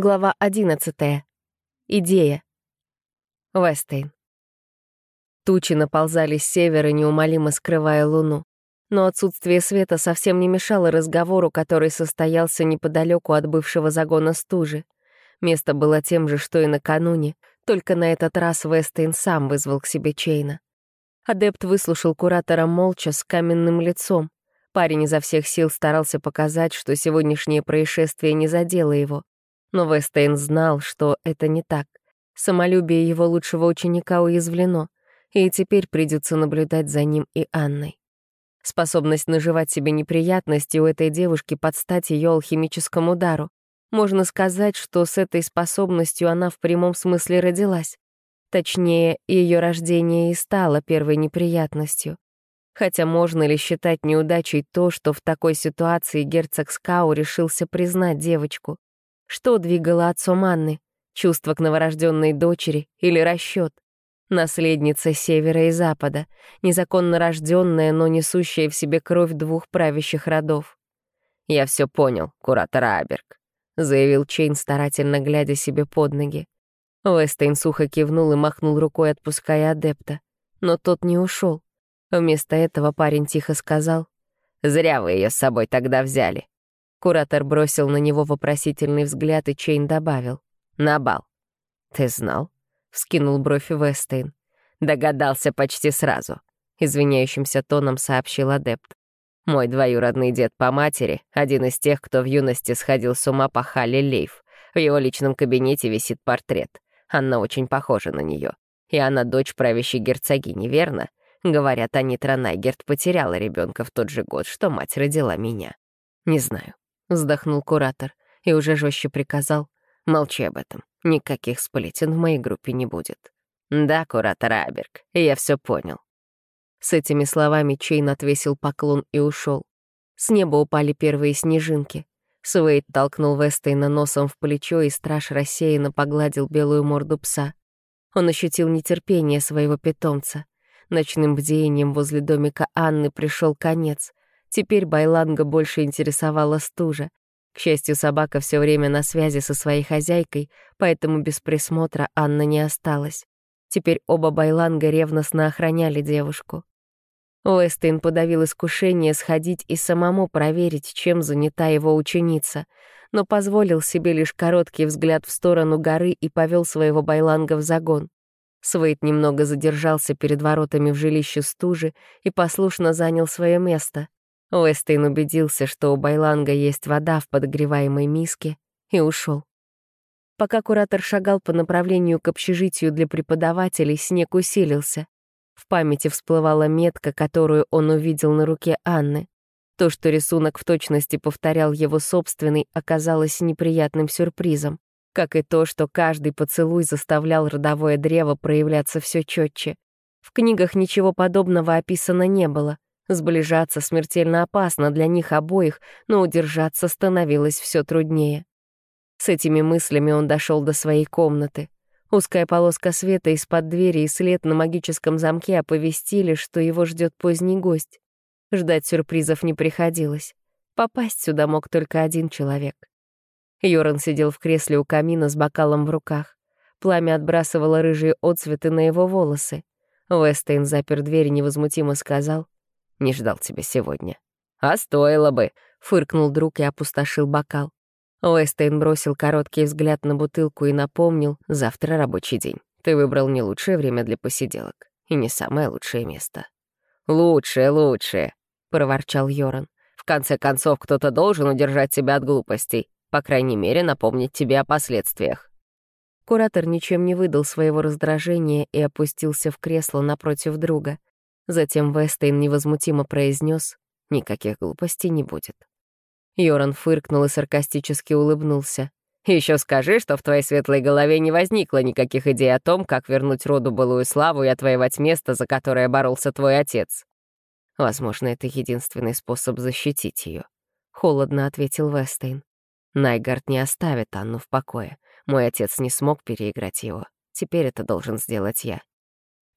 Глава 11. Идея. Вестейн. Тучи наползали с севера, неумолимо скрывая луну. Но отсутствие света совсем не мешало разговору, который состоялся неподалеку от бывшего загона стужи. Место было тем же, что и накануне, только на этот раз Вестейн сам вызвал к себе Чейна. Адепт выслушал куратора молча, с каменным лицом. Парень изо всех сил старался показать, что сегодняшнее происшествие не задело его. Но Вестейн знал, что это не так. Самолюбие его лучшего ученика уязвлено, и теперь придется наблюдать за ним и Анной. Способность наживать себе неприятности у этой девушки под стать ее алхимическому дару. Можно сказать, что с этой способностью она в прямом смысле родилась. Точнее, ее рождение и стало первой неприятностью. Хотя можно ли считать неудачей то, что в такой ситуации герцог Скау решился признать девочку? Что двигало отцом Анны? Чувство к новорожденной дочери или расчет? Наследница севера и запада, незаконно рожденная, но несущая в себе кровь двух правящих родов. «Я все понял, куратор Аберг», — заявил Чейн, старательно глядя себе под ноги. Вестейн сухо кивнул и махнул рукой, отпуская адепта. Но тот не ушел. Вместо этого парень тихо сказал, «Зря вы ее с собой тогда взяли. Куратор бросил на него вопросительный взгляд, и Чейн добавил. «На бал». «Ты знал?» — вскинул бровь Вестейн. «Догадался почти сразу», — извиняющимся тоном сообщил адепт. «Мой двоюродный дед по матери — один из тех, кто в юности сходил с ума по Халле Лейф. В его личном кабинете висит портрет. Анна очень похожа на нее. И она дочь правящей герцогини, верно? Говорят, Анитра Найгерт потеряла ребенка в тот же год, что мать родила меня. Не знаю, Вздохнул куратор и уже жестче приказал. Молчи об этом. Никаких сплетен в моей группе не будет. Да, куратор Аберг, я все понял. С этими словами Чейн отвесил поклон и ушел. С неба упали первые снежинки. Суэйт толкнул Вестейна носом в плечо, и страж рассеянно погладил белую морду пса. Он ощутил нетерпение своего питомца. Ночным бдением возле домика Анны пришел конец. Теперь Байланга больше интересовала стужа. К счастью, собака все время на связи со своей хозяйкой, поэтому без присмотра Анна не осталась. Теперь оба Байланга ревностно охраняли девушку. Уэстейн подавил искушение сходить и самому проверить, чем занята его ученица, но позволил себе лишь короткий взгляд в сторону горы и повел своего Байланга в загон. Свейт немного задержался перед воротами в жилище стужи и послушно занял свое место. Уэстейн убедился, что у Байланга есть вода в подогреваемой миске, и ушел. Пока куратор шагал по направлению к общежитию для преподавателей, снег усилился. В памяти всплывала метка, которую он увидел на руке Анны. То, что рисунок в точности повторял его собственный, оказалось неприятным сюрпризом, как и то, что каждый поцелуй заставлял родовое древо проявляться все четче. В книгах ничего подобного описано не было — Сближаться смертельно опасно для них обоих, но удержаться становилось все труднее. С этими мыслями он дошел до своей комнаты. Узкая полоска света из-под двери и след на магическом замке оповестили, что его ждет поздний гость. Ждать сюрпризов не приходилось. Попасть сюда мог только один человек. Йоран сидел в кресле у камина с бокалом в руках. Пламя отбрасывало рыжие отцветы на его волосы. Вестейн запер дверь и невозмутимо сказал — не ждал тебя сегодня». «А стоило бы», — фыркнул друг и опустошил бокал. Уэстейн бросил короткий взгляд на бутылку и напомнил, завтра рабочий день. Ты выбрал не лучшее время для посиделок и не самое лучшее место. «Лучшее, лучшее», — проворчал Йоран. «В конце концов, кто-то должен удержать себя от глупостей, по крайней мере, напомнить тебе о последствиях». Куратор ничем не выдал своего раздражения и опустился в кресло напротив друга. Затем Вестейн невозмутимо произнес: «Никаких глупостей не будет». Йоран фыркнул и саркастически улыбнулся. Еще скажи, что в твоей светлой голове не возникло никаких идей о том, как вернуть роду былую славу и отвоевать место, за которое боролся твой отец. Возможно, это единственный способ защитить ее. Холодно ответил Вестейн. Найгард не оставит Анну в покое. Мой отец не смог переиграть его. Теперь это должен сделать я.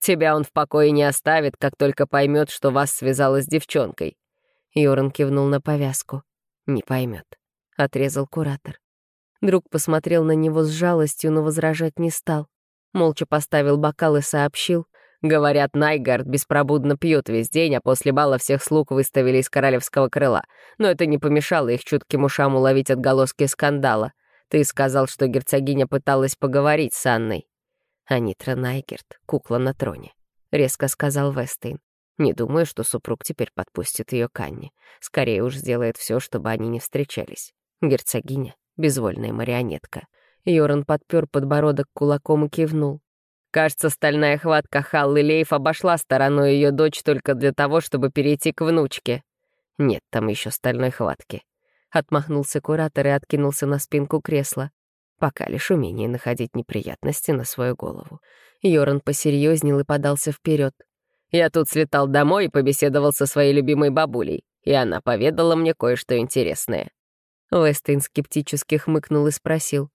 Тебя он в покое не оставит, как только поймет, что вас связало с девчонкой». Йоран кивнул на повязку. «Не поймет», — отрезал куратор. Друг посмотрел на него с жалостью, но возражать не стал. Молча поставил бокал и сообщил. Говорят, Найгард беспробудно пьет весь день, а после бала всех слуг выставили из королевского крыла. Но это не помешало их чутким ушам уловить отголоски скандала. Ты сказал, что герцогиня пыталась поговорить с Анной. Анитра Найгерт, кукла на троне, — резко сказал Вестейн. Не думаю, что супруг теперь подпустит ее к Анне. Скорее уж сделает все, чтобы они не встречались. Герцогиня — безвольная марионетка. Йоран подпер подбородок кулаком и кивнул. Кажется, стальная хватка Халлы Лейф обошла стороной ее дочь только для того, чтобы перейти к внучке. Нет там еще стальной хватки. Отмахнулся куратор и откинулся на спинку кресла. Пока лишь умение находить неприятности на свою голову. Йоран посерьезнел и подался вперед. Я тут слетал домой и побеседовал со своей любимой бабулей, и она поведала мне кое-что интересное. Вестейн скептически хмыкнул и спросил.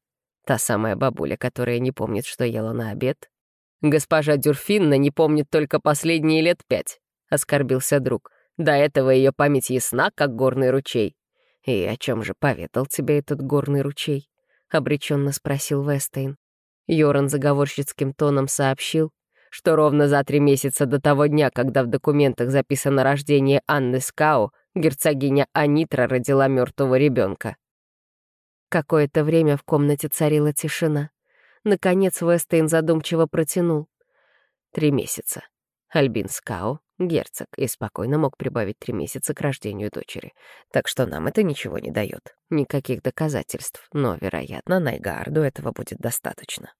Та самая бабуля, которая не помнит, что ела на обед? «Госпожа Дюрфинна не помнит только последние лет пять», — оскорбился друг. «До этого ее память ясна, как горный ручей». «И о чем же поведал тебе этот горный ручей?» — обреченно спросил Вестейн. Йоран заговорщицким тоном сообщил, что ровно за три месяца до того дня, когда в документах записано рождение Анны Скау, герцогиня Анитра родила мертвого ребенка. Какое-то время в комнате царила тишина. Наконец Вестейн задумчиво протянул. Три месяца. Альбин Скау, герцог, и спокойно мог прибавить три месяца к рождению дочери. Так что нам это ничего не дает. Никаких доказательств. Но, вероятно, Найгарду этого будет достаточно.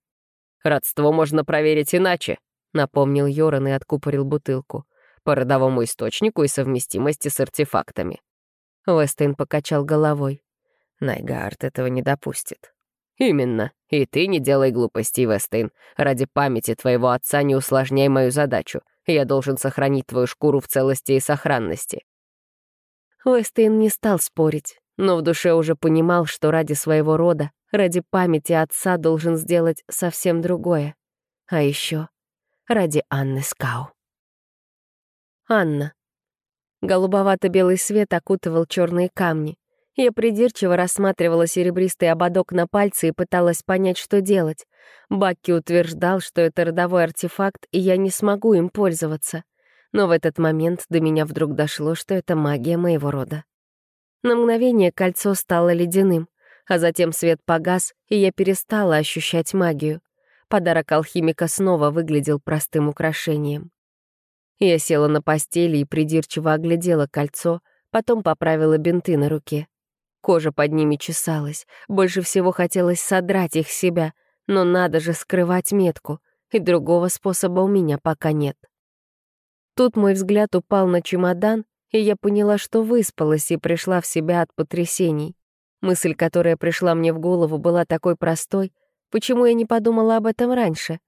«Родство можно проверить иначе», — напомнил Йоран и откупорил бутылку. «По родовому источнику и совместимости с артефактами». Вестейн покачал головой. Найгард этого не допустит. «Именно. И ты не делай глупостей, Вестейн. Ради памяти твоего отца не усложняй мою задачу. Я должен сохранить твою шкуру в целости и сохранности». Вестейн не стал спорить, но в душе уже понимал, что ради своего рода, ради памяти отца должен сделать совсем другое. А еще ради Анны Скау. Анна. Голубовато-белый свет окутывал черные камни. Я придирчиво рассматривала серебристый ободок на пальце и пыталась понять, что делать. Бакки утверждал, что это родовой артефакт, и я не смогу им пользоваться. Но в этот момент до меня вдруг дошло, что это магия моего рода. На мгновение кольцо стало ледяным, а затем свет погас, и я перестала ощущать магию. Подарок алхимика снова выглядел простым украшением. Я села на постели и придирчиво оглядела кольцо, потом поправила бинты на руке. Кожа под ними чесалась. Больше всего хотелось содрать их себя. Но надо же скрывать метку. И другого способа у меня пока нет. Тут мой взгляд упал на чемодан, и я поняла, что выспалась и пришла в себя от потрясений. Мысль, которая пришла мне в голову, была такой простой. Почему я не подумала об этом раньше?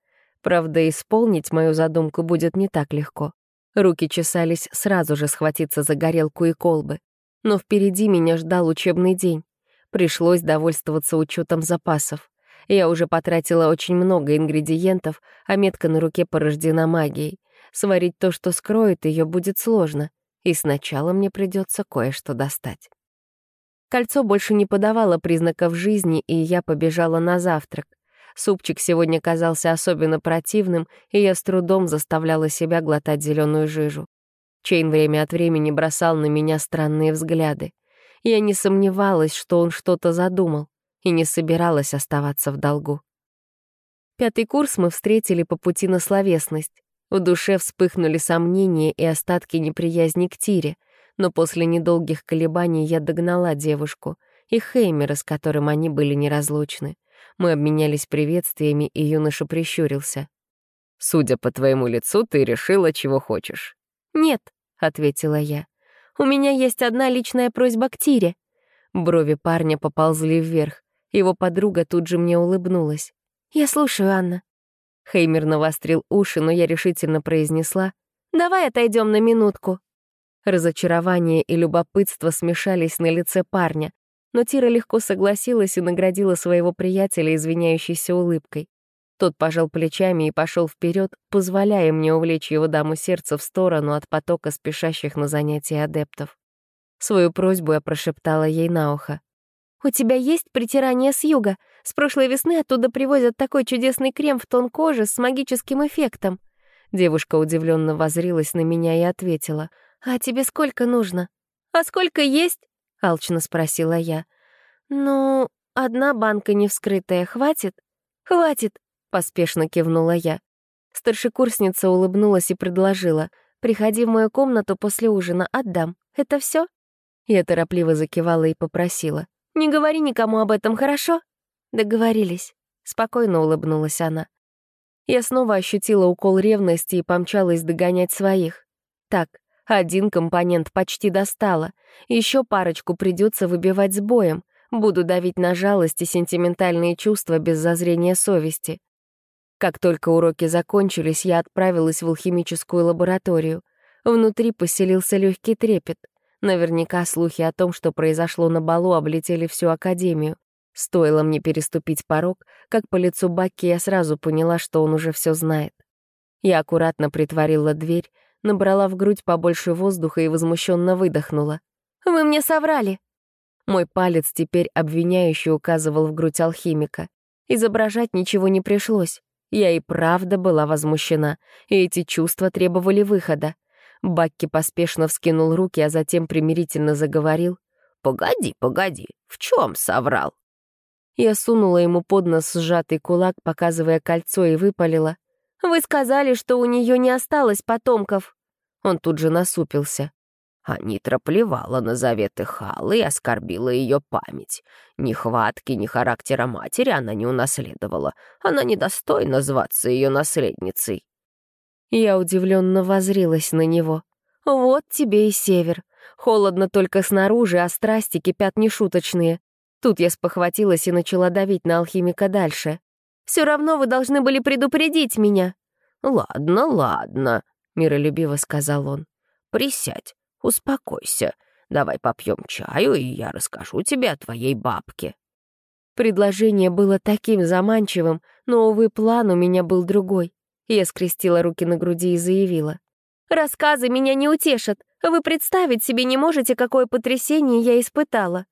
Правда, исполнить мою задумку будет не так легко. Руки чесались сразу же схватиться за горелку и колбы. Но впереди меня ждал учебный день. Пришлось довольствоваться учетом запасов. Я уже потратила очень много ингредиентов, а метка на руке порождена магией. Сварить то, что скроет ее, будет сложно, и сначала мне придется кое-что достать. Кольцо больше не подавало признаков жизни, и я побежала на завтрак. Супчик сегодня казался особенно противным, и я с трудом заставляла себя глотать зеленую жижу. Чейн время от времени бросал на меня странные взгляды. Я не сомневалась, что он что-то задумал, и не собиралась оставаться в долгу. Пятый курс мы встретили по пути на словесность. В душе вспыхнули сомнения и остатки неприязни к Тире, но после недолгих колебаний я догнала девушку и Хеймера, с которым они были неразлучны. Мы обменялись приветствиями, и юноша прищурился. «Судя по твоему лицу, ты решила, чего хочешь. «Нет», — ответила я. «У меня есть одна личная просьба к Тире». Брови парня поползли вверх. Его подруга тут же мне улыбнулась. «Я слушаю, Анна». Хеймер навострил уши, но я решительно произнесла. «Давай отойдем на минутку». Разочарование и любопытство смешались на лице парня, но Тира легко согласилась и наградила своего приятеля извиняющейся улыбкой. Тот пожал плечами и пошел вперед, позволяя мне увлечь его даму сердца в сторону от потока спешащих на занятия адептов. Свою просьбу я прошептала ей на ухо. «У тебя есть притирание с юга? С прошлой весны оттуда привозят такой чудесный крем в тон кожи с магическим эффектом». Девушка удивленно возрилась на меня и ответила. «А тебе сколько нужно?» «А сколько есть?» — алчно спросила я. «Ну, одна банка не вскрытая, хватит?» «Хватит», — поспешно кивнула я. Старшекурсница улыбнулась и предложила. «Приходи в мою комнату после ужина, отдам. Это все? Я торопливо закивала и попросила. «Не говори никому об этом, хорошо?» Договорились. Спокойно улыбнулась она. Я снова ощутила укол ревности и помчалась догонять своих. Так, один компонент почти достала. Еще парочку придется выбивать с боем. Буду давить на жалость и сентиментальные чувства без зазрения совести. Как только уроки закончились, я отправилась в алхимическую лабораторию. Внутри поселился легкий трепет. Наверняка слухи о том, что произошло на балу, облетели всю академию. Стоило мне переступить порог, как по лицу Бакки я сразу поняла, что он уже все знает. Я аккуратно притворила дверь, набрала в грудь побольше воздуха и возмущенно выдохнула. «Вы мне соврали!» Мой палец теперь обвиняюще указывал в грудь алхимика. Изображать ничего не пришлось. Я и правда была возмущена, и эти чувства требовали выхода. Бакки поспешно вскинул руки, а затем примирительно заговорил. «Погоди, погоди, в чем соврал?» Я сунула ему под нос сжатый кулак, показывая кольцо, и выпалила. «Вы сказали, что у нее не осталось потомков». Он тут же насупился. А Нитра плевала на заветы Халы и оскорбила ее память. Ни хватки, ни характера матери она не унаследовала. Она недостойна зваться ее наследницей. Я удивленно возрилась на него. «Вот тебе и север. Холодно только снаружи, а страсти кипят нешуточные. Тут я спохватилась и начала давить на алхимика дальше. «Все равно вы должны были предупредить меня». «Ладно, ладно», — миролюбиво сказал он. «Присядь, успокойся. Давай попьем чаю, и я расскажу тебе о твоей бабке». Предложение было таким заманчивым, но, увы, план у меня был другой. Я скрестила руки на груди и заявила. «Рассказы меня не утешат. Вы представить себе не можете, какое потрясение я испытала».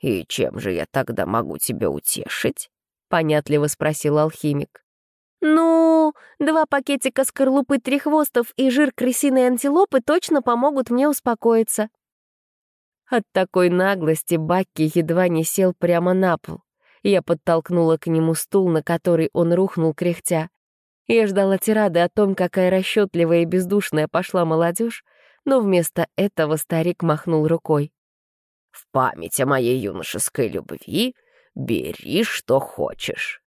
«И чем же я тогда могу тебя утешить?» — понятливо спросил алхимик. «Ну, два пакетика скорлупы трехвостов и жир крысиной антилопы точно помогут мне успокоиться». От такой наглости Бакки едва не сел прямо на пол. Я подтолкнула к нему стул, на который он рухнул кряхтя. Я ждала тирады о том, какая расчетливая и бездушная пошла молодежь, но вместо этого старик махнул рукой. «В память о моей юношеской любви бери, что хочешь».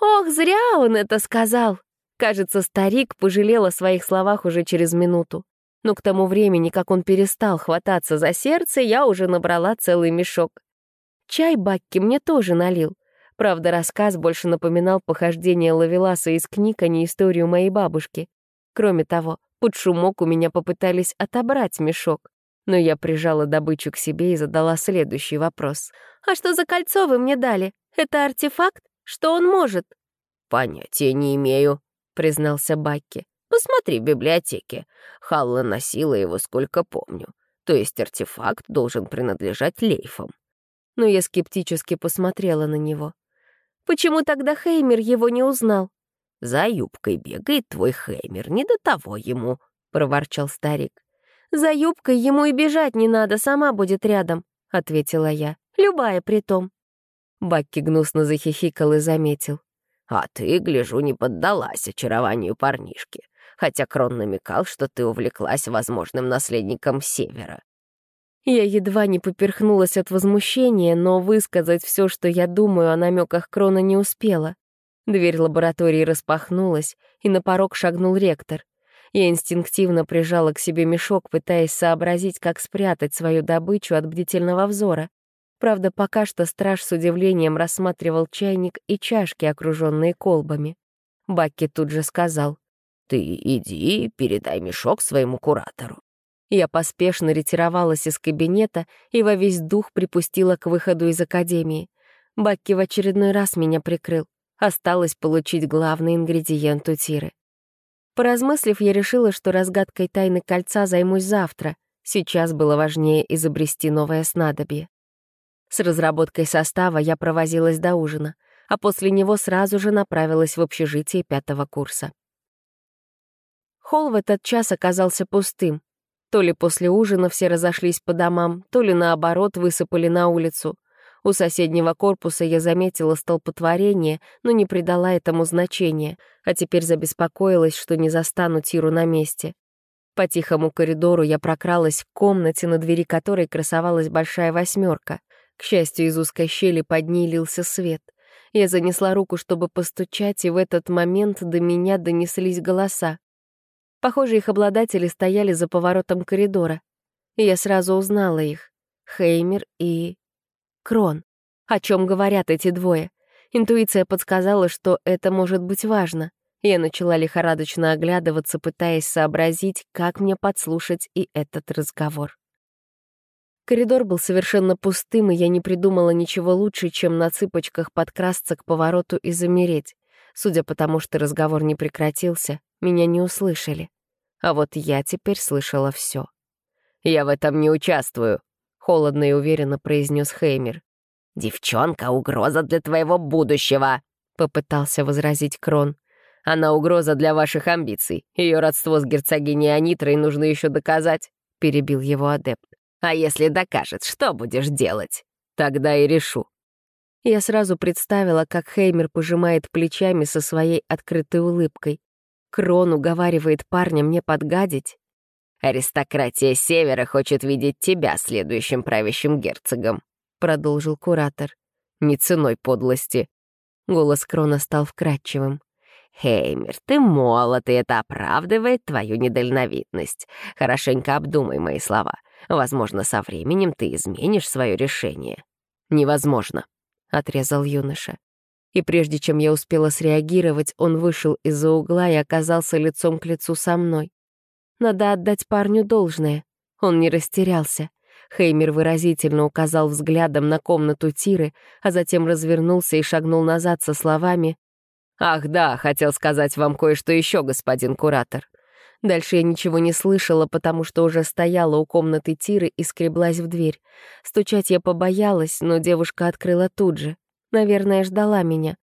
«Ох, зря он это сказал!» Кажется, старик пожалел о своих словах уже через минуту. Но к тому времени, как он перестал хвататься за сердце, я уже набрала целый мешок. Чай Бакки мне тоже налил, Правда, рассказ больше напоминал похождение Лавеласа из книг, а не историю моей бабушки. Кроме того, под шумок у меня попытались отобрать мешок. Но я прижала добычу к себе и задала следующий вопрос. «А что за кольцо вы мне дали? Это артефакт? Что он может?» «Понятия не имею», — признался Бакки. «Посмотри в библиотеке. Халла носила его, сколько помню. То есть артефакт должен принадлежать лейфам». Но я скептически посмотрела на него. Почему тогда Хеймер его не узнал? «За юбкой бегает твой Хеймер, не до того ему», — проворчал старик. «За юбкой ему и бежать не надо, сама будет рядом», — ответила я. «Любая притом». Бакки гнусно захихикал и заметил. «А ты, гляжу, не поддалась очарованию парнишки, хотя Крон намекал, что ты увлеклась возможным наследником Севера. Я едва не поперхнулась от возмущения, но высказать все, что я думаю о намеках Крона, не успела. Дверь лаборатории распахнулась, и на порог шагнул ректор. Я инстинктивно прижала к себе мешок, пытаясь сообразить, как спрятать свою добычу от бдительного взора. Правда, пока что страж с удивлением рассматривал чайник и чашки, окруженные колбами. Бакки тут же сказал, «Ты иди, передай мешок своему куратору. Я поспешно ретировалась из кабинета и во весь дух припустила к выходу из академии. Бакки в очередной раз меня прикрыл. Осталось получить главный ингредиент у Тиры. Поразмыслив, я решила, что разгадкой тайны кольца займусь завтра. Сейчас было важнее изобрести новое снадобье. С разработкой состава я провозилась до ужина, а после него сразу же направилась в общежитие пятого курса. Холл в этот час оказался пустым. То ли после ужина все разошлись по домам, то ли наоборот высыпали на улицу. У соседнего корпуса я заметила столпотворение, но не придала этому значения, а теперь забеспокоилась, что не застану Тиру на месте. По тихому коридору я прокралась к комнате, на двери которой красовалась большая восьмерка. К счастью, из узкой щели под ней лился свет. Я занесла руку, чтобы постучать, и в этот момент до меня донеслись голоса. Похоже, их обладатели стояли за поворотом коридора. Я сразу узнала их. Хеймер и... Крон. О чем говорят эти двое? Интуиция подсказала, что это может быть важно. Я начала лихорадочно оглядываться, пытаясь сообразить, как мне подслушать и этот разговор. Коридор был совершенно пустым, и я не придумала ничего лучше, чем на цыпочках подкрасться к повороту и замереть. Судя по тому, что разговор не прекратился, меня не услышали. А вот я теперь слышала все. «Я в этом не участвую», — холодно и уверенно произнес Хеймер. «Девчонка — угроза для твоего будущего», — попытался возразить Крон. «Она угроза для ваших амбиций. Ее родство с герцогиней Анитрой нужно еще доказать», — перебил его адепт. «А если докажет, что будешь делать? Тогда и решу». Я сразу представила, как Хеймер пожимает плечами со своей открытой улыбкой. Крон уговаривает парня мне подгадить. «Аристократия Севера хочет видеть тебя следующим правящим герцогом», — продолжил куратор. «Не ценой подлости». Голос Крона стал вкрадчивым. «Хеймер, ты молод, и это оправдывает твою недальновидность. Хорошенько обдумай мои слова. Возможно, со временем ты изменишь свое решение». «Невозможно», — отрезал юноша и прежде чем я успела среагировать, он вышел из-за угла и оказался лицом к лицу со мной. Надо отдать парню должное. Он не растерялся. Хеймер выразительно указал взглядом на комнату Тиры, а затем развернулся и шагнул назад со словами «Ах да, хотел сказать вам кое-что еще, господин куратор». Дальше я ничего не слышала, потому что уже стояла у комнаты Тиры и скреблась в дверь. Стучать я побоялась, но девушка открыла тут же. Наверное, ждала меня.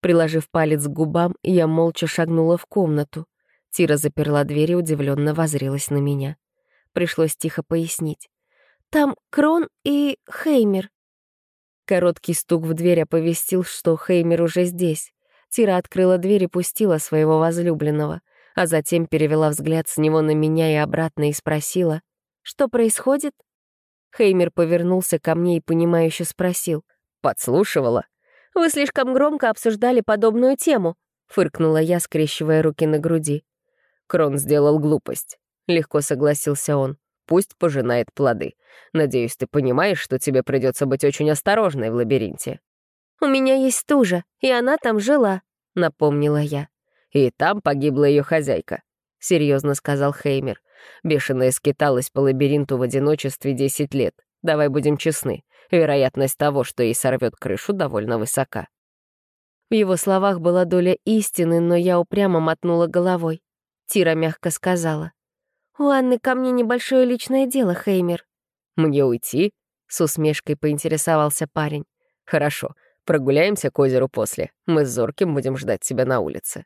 Приложив палец к губам, я молча шагнула в комнату. Тира заперла дверь и удивленно возрилась на меня. Пришлось тихо пояснить. «Там Крон и Хеймер». Короткий стук в дверь оповестил, что Хеймер уже здесь. Тира открыла дверь и пустила своего возлюбленного, а затем перевела взгляд с него на меня и обратно и спросила, «Что происходит?» Хеймер повернулся ко мне и понимающе спросил, «Подслушивала?» «Вы слишком громко обсуждали подобную тему», — фыркнула я, скрещивая руки на груди. Крон сделал глупость. Легко согласился он. Пусть пожинает плоды. Надеюсь, ты понимаешь, что тебе придется быть очень осторожной в лабиринте. «У меня есть стужа, и она там жила», — напомнила я. «И там погибла ее хозяйка», — серьезно сказал Хеймер. Бешеная скиталась по лабиринту в одиночестве десять лет. Давай будем честны. Вероятность того, что ей сорвет крышу, довольно высока. В его словах была доля истины, но я упрямо мотнула головой. Тира мягко сказала. «У Анны ко мне небольшое личное дело, Хеймер». «Мне уйти?» — с усмешкой поинтересовался парень. «Хорошо, прогуляемся к озеру после. Мы с Зорким будем ждать тебя на улице».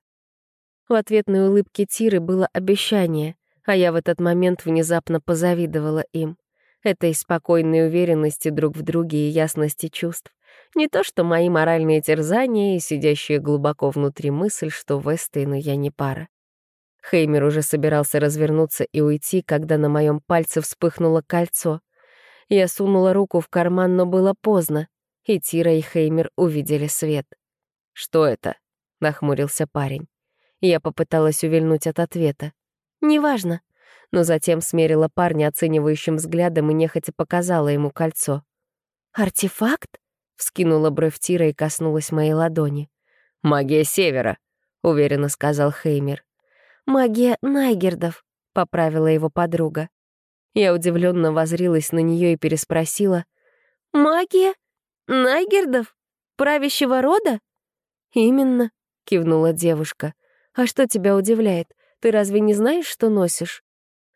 В ответной улыбке Тиры было обещание, а я в этот момент внезапно позавидовала им этой спокойной уверенности друг в друге и ясности чувств. Не то что мои моральные терзания и сидящие глубоко внутри мысль, что Вестейну я не пара. Хеймер уже собирался развернуться и уйти, когда на моем пальце вспыхнуло кольцо. Я сунула руку в карман, но было поздно, и Тира и Хеймер увидели свет. «Что это?» — нахмурился парень. Я попыталась увильнуть от ответа. «Неважно», но затем смерила парня оценивающим взглядом и нехотя показала ему кольцо. «Артефакт?» — вскинула бровь Тира и коснулась моей ладони. «Магия Севера», — уверенно сказал Хеймер. «Магия Найгердов», — поправила его подруга. Я удивленно возрилась на нее и переспросила. «Магия? Найгердов? Правящего рода?» «Именно», — кивнула девушка. «А что тебя удивляет? Ты разве не знаешь, что носишь?»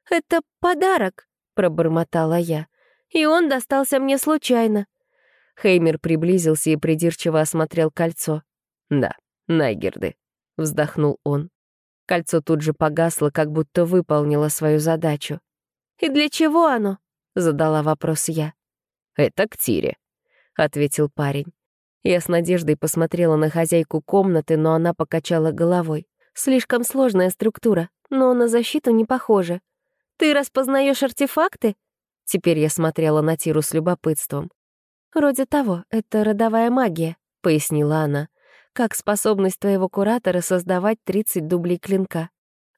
«Это подарок», — пробормотала я. «И он достался мне случайно». Хеймер приблизился и придирчиво осмотрел кольцо. «Да, Найгерды», — вздохнул он. Кольцо тут же погасло, как будто выполнило свою задачу. «И для чего оно?» — задала вопрос я. «Это к Тире», — ответил парень. Я с надеждой посмотрела на хозяйку комнаты, но она покачала головой. «Слишком сложная структура, но на защиту не похоже. Ты распознаешь артефакты?» Теперь я смотрела на Тиру с любопытством. «Вроде того, это родовая магия», — пояснила она. «Как способность твоего куратора создавать 30 дублей клинка».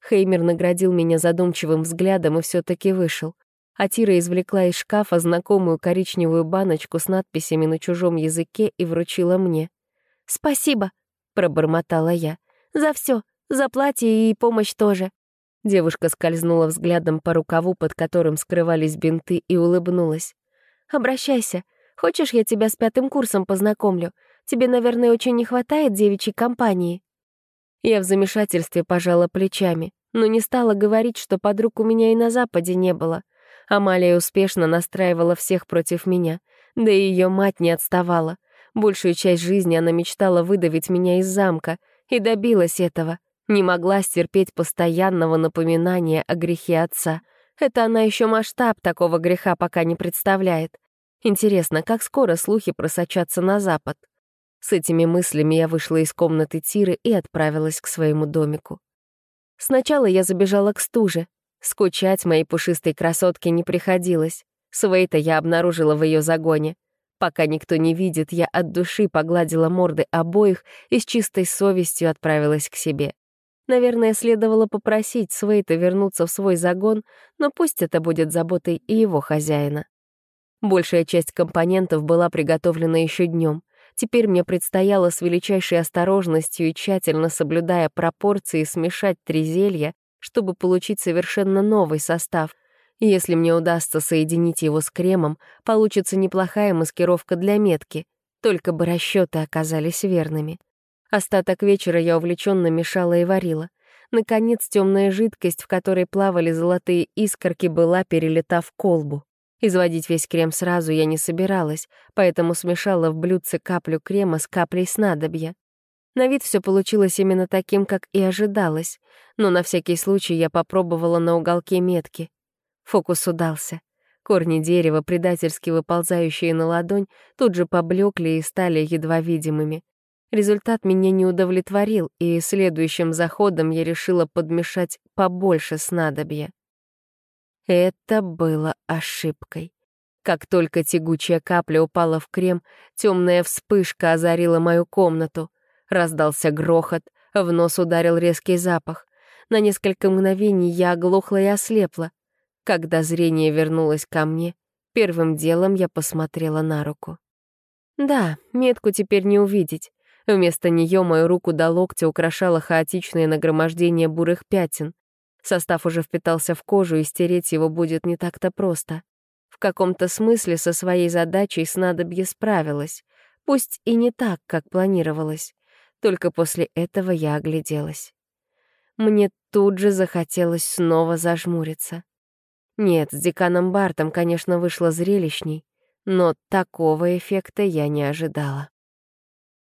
Хеймер наградил меня задумчивым взглядом и все таки вышел. А Тира извлекла из шкафа знакомую коричневую баночку с надписями на чужом языке и вручила мне. «Спасибо», — пробормотала я. «За все, за платье и помощь тоже». Девушка скользнула взглядом по рукаву, под которым скрывались бинты, и улыбнулась. «Обращайся. Хочешь, я тебя с пятым курсом познакомлю? Тебе, наверное, очень не хватает девичьей компании». Я в замешательстве пожала плечами, но не стала говорить, что подруг у меня и на Западе не было. Амалия успешно настраивала всех против меня, да и ее мать не отставала. Большую часть жизни она мечтала выдавить меня из замка, и добилась этого. Не могла стерпеть постоянного напоминания о грехе отца. Это она еще масштаб такого греха пока не представляет. Интересно, как скоро слухи просочатся на запад? С этими мыслями я вышла из комнаты Тиры и отправилась к своему домику. Сначала я забежала к стуже, Скучать моей пушистой красотке не приходилось. Свейта я обнаружила в ее загоне. Пока никто не видит, я от души погладила морды обоих и с чистой совестью отправилась к себе. Наверное, следовало попросить Свейта вернуться в свой загон, но пусть это будет заботой и его хозяина. Большая часть компонентов была приготовлена еще днем. Теперь мне предстояло с величайшей осторожностью и тщательно соблюдая пропорции смешать три зелья, чтобы получить совершенно новый состав. Если мне удастся соединить его с кремом, получится неплохая маскировка для метки, только бы расчеты оказались верными. Остаток вечера я увлеченно мешала и варила. Наконец, темная жидкость, в которой плавали золотые искорки, была перелета в колбу. Изводить весь крем сразу я не собиралась, поэтому смешала в блюдце каплю крема с каплей снадобья. На вид все получилось именно таким, как и ожидалось, но на всякий случай я попробовала на уголке метки. Фокус удался. Корни дерева, предательски выползающие на ладонь, тут же поблекли и стали едва видимыми. Результат меня не удовлетворил, и следующим заходом я решила подмешать побольше снадобья. Это было ошибкой. Как только тягучая капля упала в крем, темная вспышка озарила мою комнату — Раздался грохот, в нос ударил резкий запах. На несколько мгновений я оглохла и ослепла. Когда зрение вернулось ко мне, первым делом я посмотрела на руку. Да, метку теперь не увидеть. Вместо нее мою руку до локтя украшало хаотичное нагромождение бурых пятен. Состав уже впитался в кожу, и стереть его будет не так-то просто. В каком-то смысле со своей задачей снадобье справилась, пусть и не так, как планировалось. Только после этого я огляделась. Мне тут же захотелось снова зажмуриться. Нет, с деканом Бартом, конечно, вышло зрелищней, но такого эффекта я не ожидала.